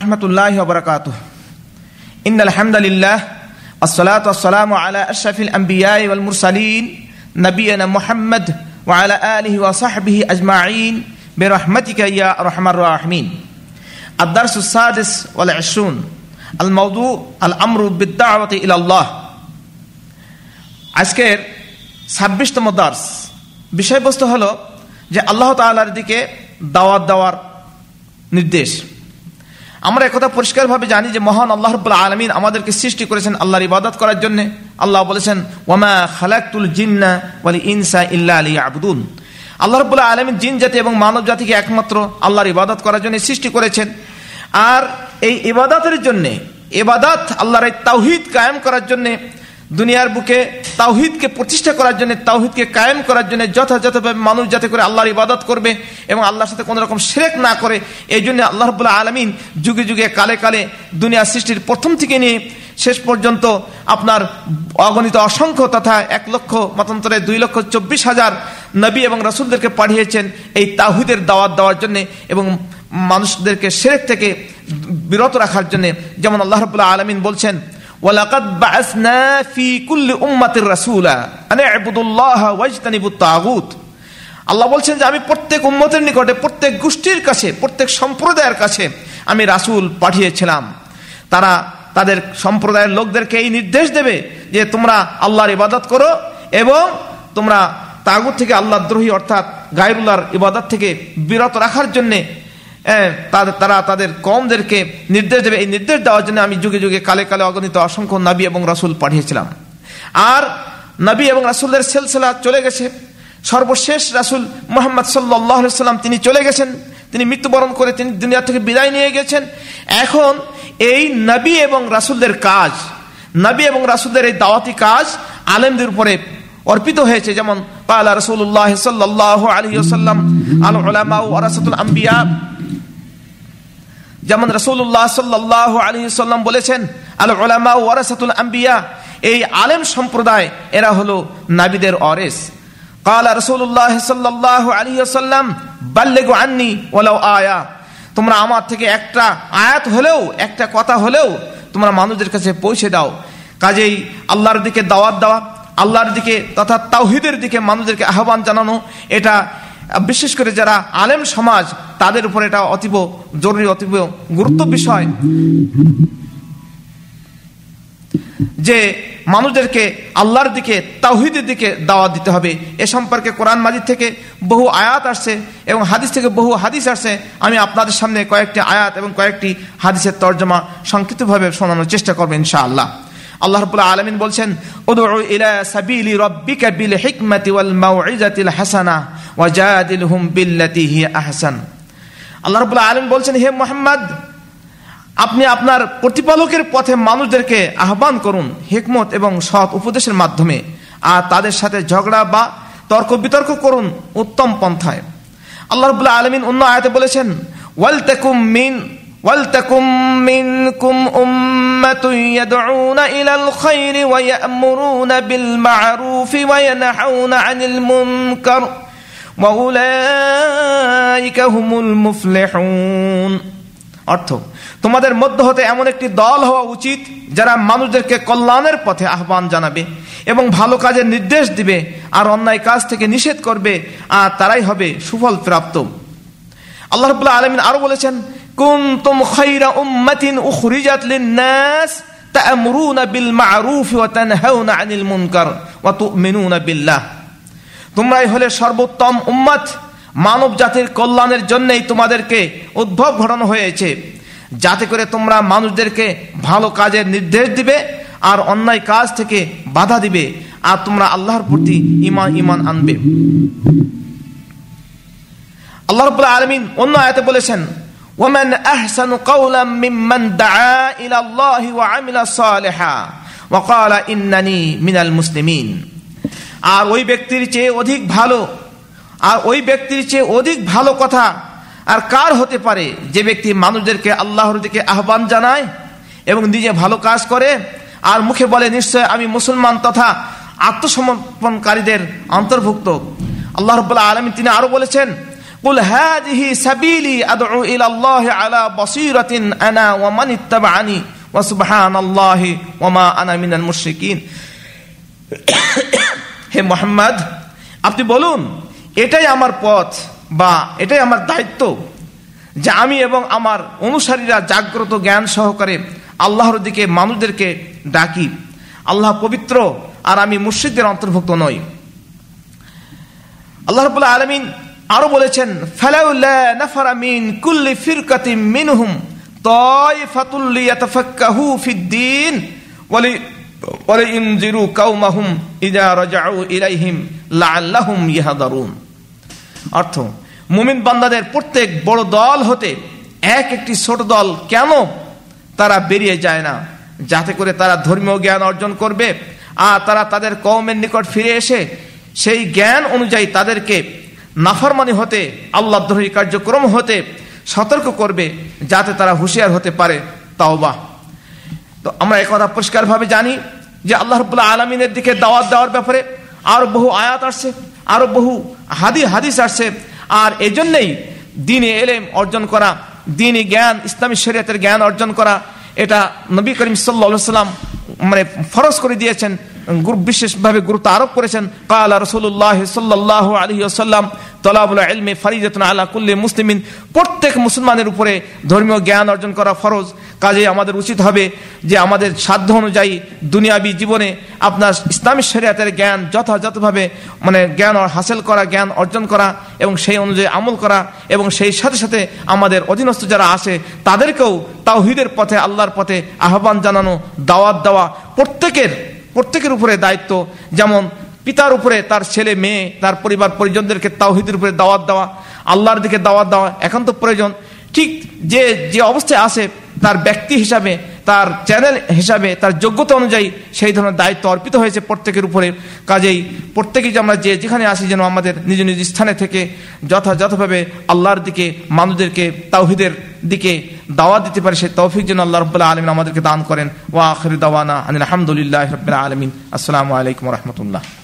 ورحمة الله وبركاته إن الحمد لله الصلاة والسلام على أشرف الأنبياء والمرسلين نبينا محمد وعلى آله وصحبه أجمعين برحمتك يا أرحم الراحمين الدرس السادس والعشرون الموضوع الأمر بالدعوة إلى الله আজকের ছাব্বিশতম দার্স বিষয়বস্তু হলো যে আল্লাহ তালার দিকে দাওয়াত দেওয়ার নির্দেশ আমরা একথা পরিষ্কারভাবে জানি যে মহান আল্লাহ রব্বুল আলমিন আমাদেরকে সৃষ্টি করেছেন আল্লাহর ইবাদত করার জন্য। আল্লাহ বলেছেন, ওয়ামা খালাকুল জিন্না ওয়ালি ইনসা ইল্লা আলী আবদুন আল্লাহ রব্বুল্লাহ আলমিন জিন জাতি এবং মানব জাতিকে একমাত্র আল্লাহর ইবাদত করার জন্য সৃষ্টি করেছেন। আর এই ইবাদতের জন্যে এবাদাত আল্লাহর এই তাওহিদ কায়েম করার জন্যে দুনিয়ার বুকে তাওহিদকে প্রতিষ্ঠা করার জন্য, তাওহিদকে কায়েম করার জন্য যথাযথভাবে মানুষ যাতে করে আল্লাহর ইবাদত করবে এবং আল্লাহর সাথে কোনো রকম সেরেক না করে, এই জন্য আল্লাহ রবুল্লাহ আলমিন যুগে যুগে, কালে কালে দুনিয়া সৃষ্টির প্রথম থেকে নিয়ে শেষ পর্যন্ত আপনার অগণিত অসংখ্য তথা এক লক্ষ মতান্তরে দুই লক্ষ চব্বিশ হাজার নবী এবং রসুলদেরকে পাঠিয়েছেন এই তাহিদের দাওয়াত দেওয়ার জন্য এবং মানুষদেরকে সেরেক থেকে বিরত রাখার জন্য। যেমন আল্লাহ রবুল্লাহ আলমিন বলছেন ওয়ালাকাদ বাআসনা ফি কুল্লি উম্মাতির রাসূলা, আনে ইবুদুল্লাহ ওয়াজতানিবুত তাগুত। আল্লাহ বলছেন যে আমি প্রত্যেক উম্মতের নিকটে, প্রত্যেক গোষ্ঠীর কাছে, প্রত্যেক সম্প্রদায়ের কাছে আমি রাসূল পাঠিয়েছিলাম। তারা তাদের সম্প্রদায়ের লোকদেরকে এই নির্দেশ দেবে যে তোমরা আল্লাহর ইবাদত করো এবং তোমরা তাগুত থেকে আল্লাহ দ্রোহী অর্থাৎ গায়রুল্লাহর ইবাদত থেকে বিরত রাখার জন্যে তারা তাদের কমদেরকে নির্দেশ দেবে। এই নির্দেশ দেওয়ার জন্য আমি যুগে যুগে কালে কালে অগণিত অসংখ্য নবী এবং রাসুল পাঠিয়েছিলাম। আর নবী এবং রাসুলদের সেলসেলা চলে গেছে। সর্বশেষ রাসুল মোহাম্মদ সাল্লাম তিনি চলে গেছেন। তিনি মৃত্যুবরণ করে তিনি দুনিয়া থেকে বিদায় নিয়ে গেছেন। এখন এই নবী এবং রাসুলদের কাজ, নবী এবং রাসুলদের এই দাওয়াতি কাজ আলেমদের উপরে অর্পিত হয়েছে। যেমন পালা রসুল্লাহ সাল্লাহ আলী সাল্লাম আল ওলামা ওরাসতুল আম্বিয়া যেমন রসুল্লাহ সাল্লাহ আলী সাল্লাম বলেছেন আল ওলামা ওয়ারাসাতুল আম্বিয়া, এই আলেম সম্প্রদায়, এরা হলো নাবিদের অরেস কাল রসুল্লাহ সাল্লাহ আলী সাল্লাম বাল্লেগো আননি ওলাও আয়া। তোমরা আমার থেকে একটা আয়াত হলেও, একটা কথা হলেও, তোমরা মানুষদের কাছে পৌঁছে দাও। কাজেই আল্লাহর দিকে দাওয়াত দেওয়া, আল্লাহর দিকে তথা তাওহিদের দিকে মানুষদেরকে আহ্বান জানানো, এটা বিশেষ করে যারা আলেম সমাজ, তাদের উপর এটা অতীব জরুরি, অতীব গুরুত্ব বিষয়। যে মানুষদেরকে আল্লাহর দিকে, তাওহিদের দিকে দাওয়াত দিতে হবে। এ সম্পর্কে কোরআন মাজিদ থেকে বহু আয়াত আসছে এবং হাদিস থেকে বহু হাদিস আসছে। আমি আপনাদের সামনে কয়েকটি আয়াত এবং কয়েকটি হাদিসের তর্জমা সংক্ষিপ্তভাবে শোনানোর চেষ্টা করবেন ইনশাআল্লাহ। আল্লাহ রাব্বুল আলামিন বলছেন, উদউ ইলা সাবিলি রাব্বিকা বিল হিকমাতি ওয়াল মাউইজাতিল হাসানা ওয়াজাদিলহুম বিল্লাতি হিয়া আহসান আল্লাহ রাব্বুল আলামিন বলছেন হে মুহাম্মদ আপনি আপনার প্রতিপালকের পথে মানুষদেরকে আহ্বান করুন হিকমত এবং সৎ উপদেশের মাধ্যমে আর তাদের সাথে ঝগড়া বা তর্ক বিতর্ক করুন উত্তম পন্থায় আল্লাহ রাব্বুল আলামিন অন্য আয়াতে বলেছেন ওয়াল তাকুম মিন ولتكن منكم أمة يدعون إلى الخير ويأمرون بالمعروف وينحون عن المنكر وأولئك هم المفلحون অর্থ, তোমাদের মধ্য হতে এমন একটি দল হওয়া উচিত যারা মানুষদেরকে কল্যাণের পথে আহ্বান জানাবে এবং ভালো কাজের নির্দেশ দিবে আর অন্যায় কাজ থেকে নিষেধ করবে আর তারাই হবে সুফল প্রাপ্ত আল্লাহ রবুল্লাহ আলমিন আরও বলেছেন, কুনতুম খাইরা উম্মাতিন উখরিজাত লিন-নাস তা'মুরুনা বিল মা'রুফ ওয়া তানহাউনা আনিল মুনকার ওয়া তু'মিনুনা বিল্লাহ। তোমরাই হলে সর্বোত্তম উম্মত। মানব জাতির কল্যাণের জন্যই তোমাদেরকে উদ্ভব ঘটানো হয়েছে। যাতে করে তোমরা মানুষদেরকে ভালো কাজের নির্দেশ দিবে আর অন্যায় কাজ থেকে বাধা দিবে আর তোমরা আল্লাহর প্রতি ইমান ইমান আনবে। আল্লাহ রবুল্লাহ আলমিন অন্য আয়াতে বলেছেন ওমেন আহসানু কাউলাম মিম্মান দাআ ইলা আল্লাহি ওয়া আমিলা সালিহা। ওয়া ক্বালা ইন্নানি মিনাল মুসলিমিন। আর ওই ব্যক্তির চেয়ে অধিক ভালো আর ওই ব্যক্তির চেয়ে অধিক ভালো কথা আর কার হতে পারে যে ব্যক্তি মানুষদেরকে আল্লাহর দিকে আহ্বান জানায় এবং নিজে ভালো কাজ করে আর মুখে বলে নিশ্চয় আমি মুসলমান তথা আত্মসমর্পণকারীদের অন্তর্ভুক্ত আল্লাহ রবাহ আলমী তিনি আরো বলেছেন قل هذه سبيلي أدعو إلى الله على بصيرة أنا ومن اتبعني وسبحان الله وما أنا من المشركين হে মোহাম্মদ, আপনি বলুন, এটাই আমার পথ বা এটাই আমার দায়িত্ব যে আমি এবং আমার অনুসারীরা জাগ্রত জ্ঞান সহকারে আল্লাহর দিকে মানুষদেরকে ডাকি। আল্লাহ পবিত্র আর আমি মুর্শিদদের অন্তর্ভুক্ত নই। আল্লাহ রবুল্লাহ আলমিন আরও বলেছেন কুল্লি ফিরকাতিম মিনহুম তয় ফাতুল্লি ইয়াতাফাক্কাহু ফিদ্দিন ওয়ালি পরে ইমজিরু কাউমাহুম ইজা রাজাউ ইলাইহিম লাআল্লাহুম ইহাদারুন অর্থ, মুমিন বান্দাদের প্রত্যেক বড় দল হতে এক একটি ছোট দল কেন তারা বেরিয়ে যায় না? যাতে করে তারা ধর্মীয় জ্ঞান অর্জন করবে আর তারা তাদের কৌমের নিকট ফিরে এসে সেই জ্ঞান অনুযায়ী তাদেরকে নাফরমানি হতে আল্লাহ কার্যক্রম হতে সতর্ক করবে, যাতে তারা হুঁশিয়ার হতে পারে তাওবা তো আমরা একথা পরিষ্কারভাবে জানি যে আল্লাহ রবুল্লাহ আলমিনের দিকে দাওয়াত দেওয়ার ব্যাপারে আরও বহু আয়াত আসছে, আরও বহু হাদি, হাদিস আসছে। আর এই জন্যেই দিনে এলেম অর্জন করা দিনই জ্ঞান, ইসলামী শরীয়তের জ্ঞান অর্জন করা, এটা নবী করিম সাল্লা সাল্লাম মানে ফরজ করে দিয়েছেন বিশেষভাবে গুরুত্ব আরোপ করেছেন। কালা রসুল্লাহ সাল্লাহ আলহি আসাল্লাম তলাবুল এলমে ফারিজাতুন আলা কুল্লি মুসলিমিন, প্রত্যেক মুসলমানের উপরে ধর্মীয় জ্ঞান অর্জন করা ফরজ। কাজে আমাদের উচিত হবে যে আমাদের সাধ্য অনুযায়ী দুনিয়াবি জীবনে আপনার ইসলামী শরিয়াতের জ্ঞান যথাযথভাবে মানে জ্ঞান হাসিল করা, জ্ঞান অর্জন করা এবং সেই অনুযায়ী আমল করা এবং সেই সাথে সাথে আমাদের অধীনস্থ যারা আসে তাদেরকেও তাওহিদের পথে, আল্লাহর পথে আহ্বান জানানো, দাওয়াত দেওয়া প্রত্যেকের প্রত্যেকের উপরে দায়িত্ব। যেমন পিতার উপরে তার ছেলে, মেয়ে, তার পরিবার, পরিজনদেরকে তাওহিদের উপরে দাওয়াত দেওয়া, আল্লাহর দিকে দাওয়াত দেওয়া একান্ত প্রয়োজন। ঠিক যে যে অবস্থায় আসে তার ব্যক্তি হিসাবে, তার চ্যানেল হিসাবে, তার যোগ্যতা অনুযায়ী সেই ধরনের দায়িত্ব অর্পিত হয়েছে প্রত্যেকের উপরে। কাজেই প্রত্যেকেই যে আমরা যে যেখানে আসি যেন আমাদের নিজ নিজ স্থানে থেকে যথাযথভাবে আল্লাহর দিকে, মানুষদেরকে, তাওহিদের দিকে দাওয়া দিতে পারে, সেই তৌফিক যেন আল্লাহ রব্বুল্লাহ আলমিন আমাদেরকে দান করেন। ওয়া আখরি দাওয়ানা আলহামদুলিল্লাহ রবিল্লা আলমিন। আসসালামু আলাইকুম রহমতুল্লাহ।